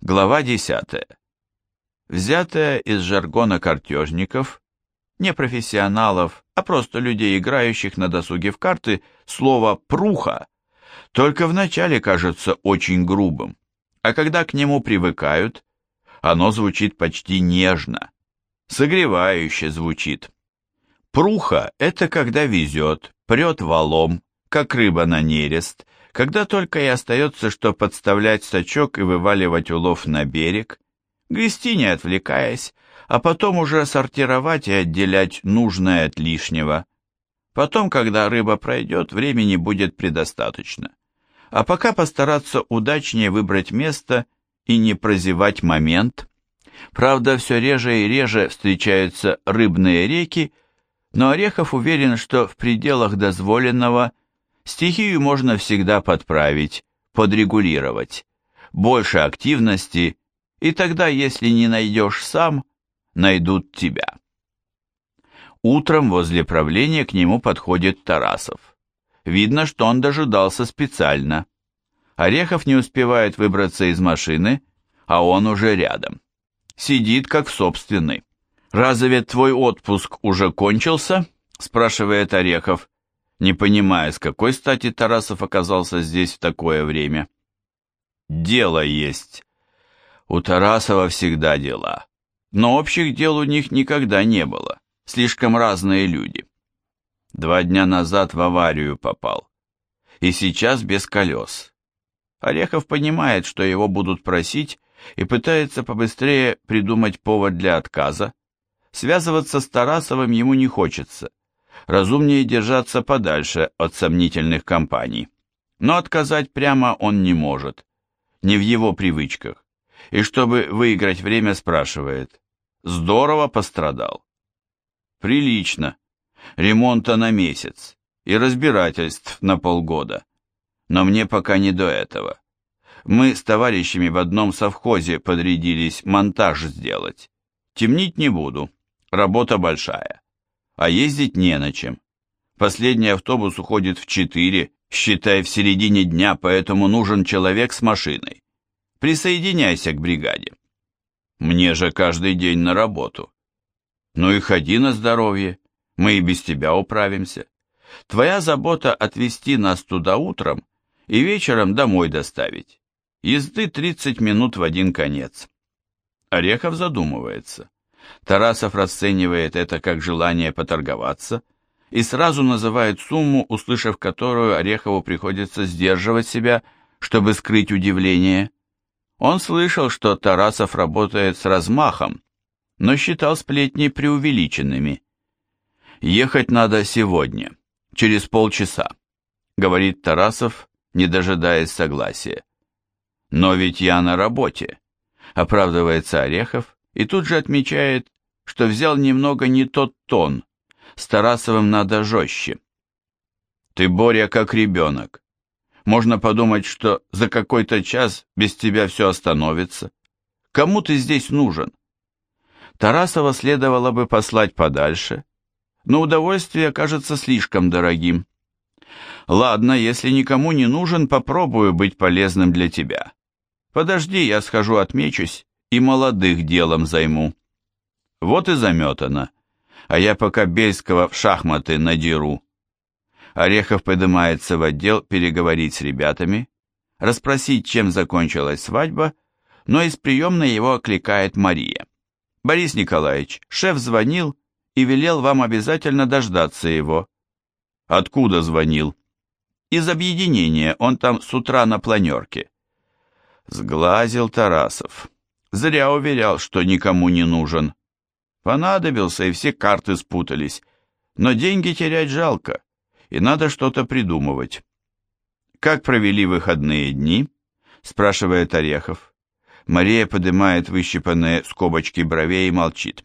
Глава 10. Взятая из жаргона картежников, не профессионалов, а просто людей, играющих на досуге в карты, слово «пруха» только вначале кажется очень грубым, а когда к нему привыкают, оно звучит почти нежно, согревающе звучит. Пруха – это когда везет, прет валом, как рыба на нерест, когда только и остается, что подставлять сачок и вываливать улов на берег, грести не отвлекаясь, а потом уже сортировать и отделять нужное от лишнего. Потом, когда рыба пройдет, времени будет предостаточно. А пока постараться удачнее выбрать место и не прозевать момент. Правда, все реже и реже встречаются рыбные реки, но Орехов уверен, что в пределах дозволенного стихию можно всегда подправить, подрегулировать. Больше активности, и тогда, если не найдешь сам, найдут тебя. Утром возле правления к нему подходит Тарасов. Видно, что он дожидался специально. Орехов не успевает выбраться из машины, а он уже рядом. Сидит как в собственной. «Разве твой отпуск уже кончился?» – спрашивает Орехов, не понимая, с какой стати Тарасов оказался здесь в такое время. «Дело есть». У Тарасова всегда дела, но общих дел у них никогда не было, слишком разные люди. Два дня назад в аварию попал, и сейчас без колес. Орехов понимает, что его будут просить, и пытается побыстрее придумать повод для отказа, Связываться с Тарасовым ему не хочется. Разумнее держаться подальше от сомнительных компаний. Но отказать прямо он не может. Не в его привычках. И чтобы выиграть время, спрашивает. Здорово пострадал. Прилично. Ремонта на месяц. И разбирательств на полгода. Но мне пока не до этого. Мы с товарищами в одном совхозе подрядились монтаж сделать. Темнить не буду. Работа большая. А ездить не на чем. Последний автобус уходит в 4, считай, в середине дня, поэтому нужен человек с машиной. Присоединяйся к бригаде. Мне же каждый день на работу. Ну и ходи на здоровье, мы и без тебя управимся. Твоя забота отвезти нас туда утром и вечером домой доставить. Езды 30 минут в один конец. Орехов задумывается. Тарасов расценивает это как желание поторговаться и сразу называет сумму, услышав которую Орехову приходится сдерживать себя, чтобы скрыть удивление. Он слышал, что Тарасов работает с размахом, но считал сплетни преувеличенными. «Ехать надо сегодня, через полчаса», — говорит Тарасов, не дожидаясь согласия. «Но ведь я на работе», — оправдывается Орехов и тут же отмечает, что взял немного не тот тон, с Тарасовым надо жестче. Ты, Боря, как ребенок. Можно подумать, что за какой-то час без тебя все остановится. Кому ты здесь нужен? Тарасова следовало бы послать подальше, но удовольствие кажется слишком дорогим. Ладно, если никому не нужен, попробую быть полезным для тебя. Подожди, я схожу отмечусь и молодых делом займу. Вот и заметано. А я пока Бельского в шахматы надеру. Орехов поднимается в отдел переговорить с ребятами, расспросить, чем закончилась свадьба, но из приемной его окликает Мария. «Борис Николаевич, шеф звонил и велел вам обязательно дождаться его». «Откуда звонил?» «Из объединения, он там с утра на планерке». Сглазил Тарасов. Зря уверял, что никому не нужен. Понадобился, и все карты спутались. Но деньги терять жалко, и надо что-то придумывать. «Как провели выходные дни?» – спрашивает Орехов. Мария поднимает выщипанные скобочки бровей и молчит.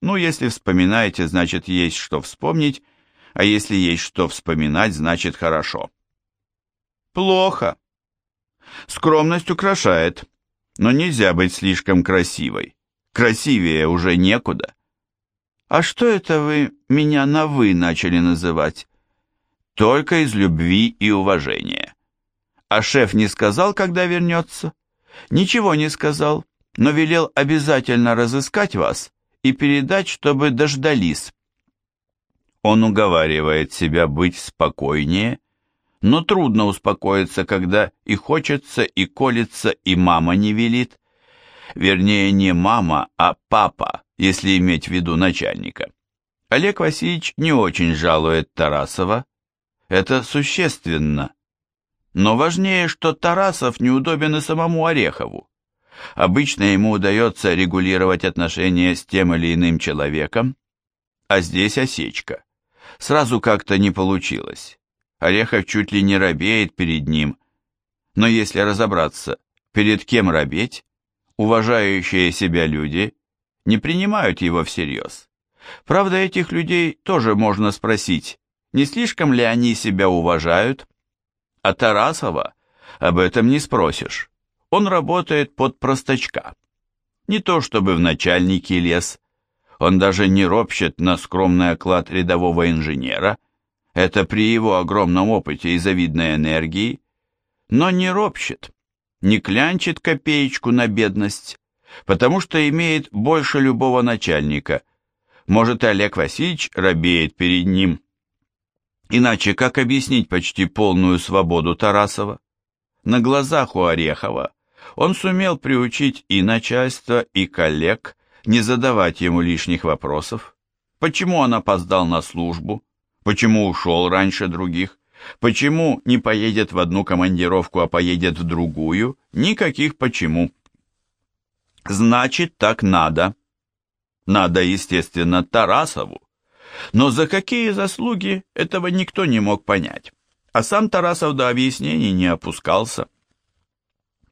«Ну, если вспоминаете, значит, есть что вспомнить, а если есть что вспоминать, значит, хорошо». «Плохо. Скромность украшает», но нельзя быть слишком красивой. Красивее уже некуда. А что это вы меня на «вы» начали называть? Только из любви и уважения. А шеф не сказал, когда вернется? Ничего не сказал, но велел обязательно разыскать вас и передать, чтобы дождались. Он уговаривает себя быть спокойнее, но трудно успокоиться, когда и хочется, и колется, и мама не велит. Вернее, не мама, а папа, если иметь в виду начальника. Олег Васильевич не очень жалует Тарасова. Это существенно. Но важнее, что Тарасов неудобен и самому Орехову. Обычно ему удается регулировать отношения с тем или иным человеком, а здесь осечка. Сразу как-то не получилось. Орехов чуть ли не робеет перед ним. Но если разобраться, перед кем робеть, уважающие себя люди не принимают его всерьез. Правда, этих людей тоже можно спросить, не слишком ли они себя уважают? А Тарасова об этом не спросишь. Он работает под простачка. Не то чтобы в начальнике лез. Он даже не ропщет на скромный оклад рядового инженера – это при его огромном опыте и завидной энергии, но не ропщет, не клянчит копеечку на бедность, потому что имеет больше любого начальника. Может, и Олег Васильевич робеет перед ним. Иначе как объяснить почти полную свободу Тарасова? На глазах у Орехова он сумел приучить и начальство, и коллег не задавать ему лишних вопросов. Почему он опоздал на службу? Почему ушел раньше других? Почему не поедет в одну командировку, а поедет в другую? Никаких почему. Значит, так надо. Надо, естественно, Тарасову. Но за какие заслуги, этого никто не мог понять. А сам Тарасов до объяснений не опускался.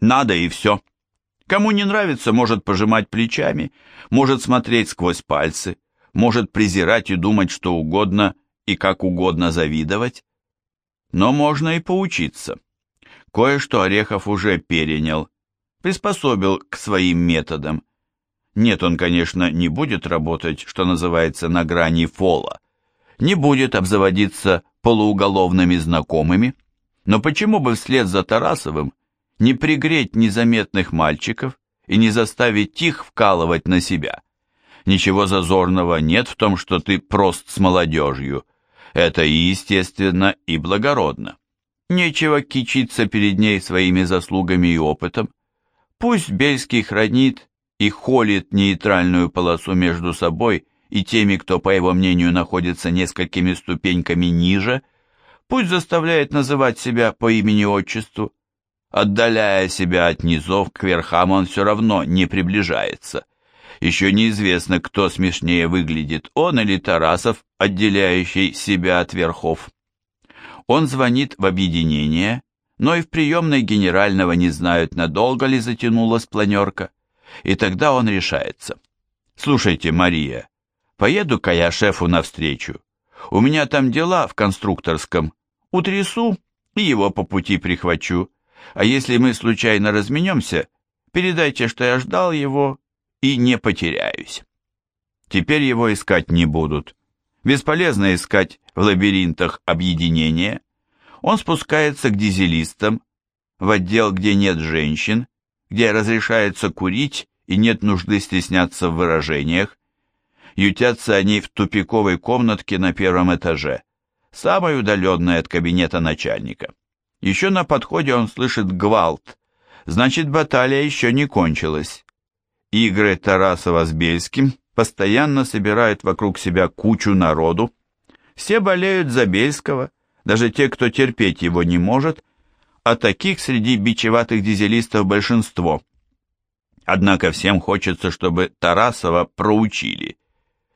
Надо и все. Кому не нравится, может пожимать плечами, может смотреть сквозь пальцы, может презирать и думать что угодно – и как угодно завидовать, но можно и поучиться. Кое-что Орехов уже перенял, приспособил к своим методам. Нет, он, конечно, не будет работать, что называется, на грани фола, не будет обзаводиться полууголовными знакомыми, но почему бы вслед за Тарасовым не пригреть незаметных мальчиков и не заставить их вкалывать на себя? Ничего зазорного нет в том, что ты прост с молодежью, это и естественно, и благородно. Нечего кичиться перед ней своими заслугами и опытом. Пусть Бельский хранит и холит нейтральную полосу между собой и теми, кто, по его мнению, находится несколькими ступеньками ниже, пусть заставляет называть себя по имени-отчеству. Отдаляя себя от низов к верхам, он все равно не приближается. Еще неизвестно, кто смешнее выглядит, он или Тарасов, отделяющий себя от верхов. Он звонит в объединение, но и в приемной генерального не знают, надолго ли затянулась планерка. И тогда он решается. «Слушайте, Мария, поеду-ка я шефу навстречу. У меня там дела в конструкторском. Утрясу и его по пути прихвачу. А если мы случайно разменемся, передайте, что я ждал его и не потеряюсь. Теперь его искать не будут. Бесполезно искать в лабиринтах объединения. Он спускается к дизелистам, в отдел, где нет женщин, где разрешается курить и нет нужды стесняться в выражениях. Ютятся они в тупиковой комнатке на первом этаже, самой удаленной от кабинета начальника. Еще на подходе он слышит гвалт, значит, баталия еще не кончилась. Игры Тарасова с Бельским постоянно собирают вокруг себя кучу народу. Все болеют за Бельского, даже те, кто терпеть его не может, а таких среди бичеватых дизелистов большинство. Однако всем хочется, чтобы Тарасова проучили.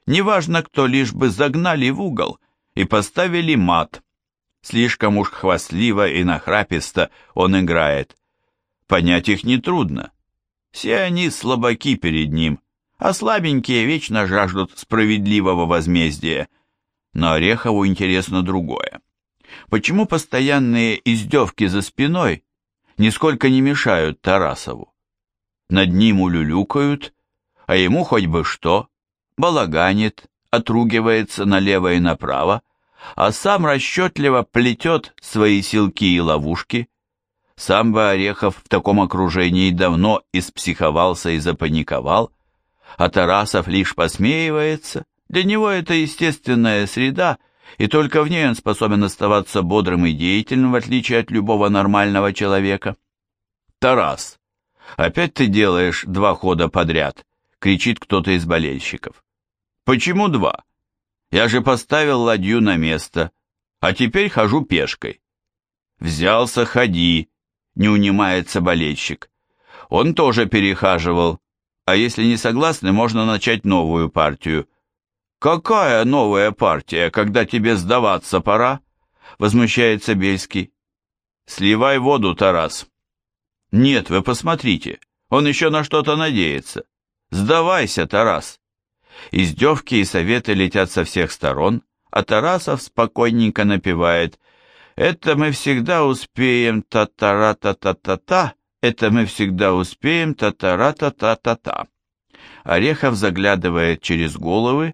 Неважно кто, лишь бы загнали в угол и поставили мат. Слишком уж хвастливо и нахраписто он играет. Понять их нетрудно. Все они слабаки перед ним, а слабенькие вечно жаждут справедливого возмездия. Но Орехову интересно другое. Почему постоянные издевки за спиной нисколько не мешают Тарасову? Над ним улюлюкают, а ему хоть бы что, балаганит, отругивается налево и направо, а сам расчетливо плетет свои силки и ловушки. Сам бы Орехов в таком окружении давно испсиховался и запаниковал, а Тарасов лишь посмеивается. Для него это естественная среда, и только в ней он способен оставаться бодрым и деятельным, в отличие от любого нормального человека. «Тарас, опять ты делаешь два хода подряд», — кричит кто-то из болельщиков. «Почему два? Я же поставил ладью на место, а теперь хожу пешкой». «Взялся, ходи», — не унимается болельщик. Он тоже перехаживал, а если не согласны, можно начать новую партию. «Какая новая партия, когда тебе сдаваться пора?» — возмущается Бельский. «Сливай воду, Тарас». «Нет, вы посмотрите, он еще на что-то надеется. Сдавайся, Тарас». Издевки и советы летят со всех сторон, а Тарасов спокойненько напевает «Это мы всегда успеем, та-та-ра-та-та-та-та, это мы всегда успеем, та-та-ра-та-та-та-та». Орехов заглядывает через головы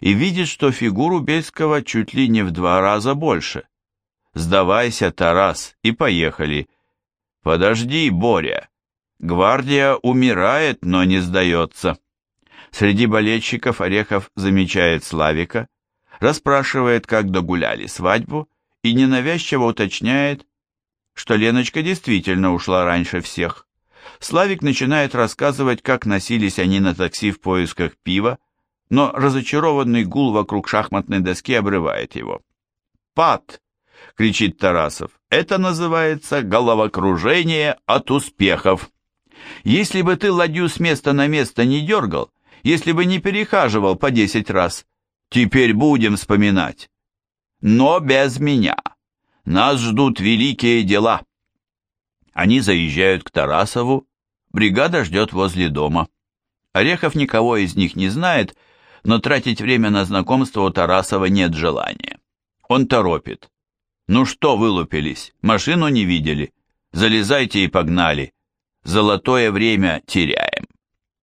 и видит, что фигуру Бельского чуть ли не в два раза больше. «Сдавайся, Тарас, и поехали». «Подожди, Боря. Гвардия умирает, но не сдается». Среди болельщиков Орехов замечает Славика, расспрашивает, как догуляли свадьбу, и ненавязчиво уточняет, что Леночка действительно ушла раньше всех. Славик начинает рассказывать, как носились они на такси в поисках пива, но разочарованный гул вокруг шахматной доски обрывает его. «Пад!» — кричит Тарасов. «Это называется головокружение от успехов. Если бы ты ладью с места на место не дергал, если бы не перехаживал по десять раз, теперь будем вспоминать. Но без меня. Нас ждут великие дела». Они заезжают к Тарасову, бригада ждет возле дома. Орехов никого из них не знает, но тратить время на знакомство у Тарасова нет желания. Он торопит. «Ну что вылупились? Машину не видели? Залезайте и погнали. Золотое время теряем».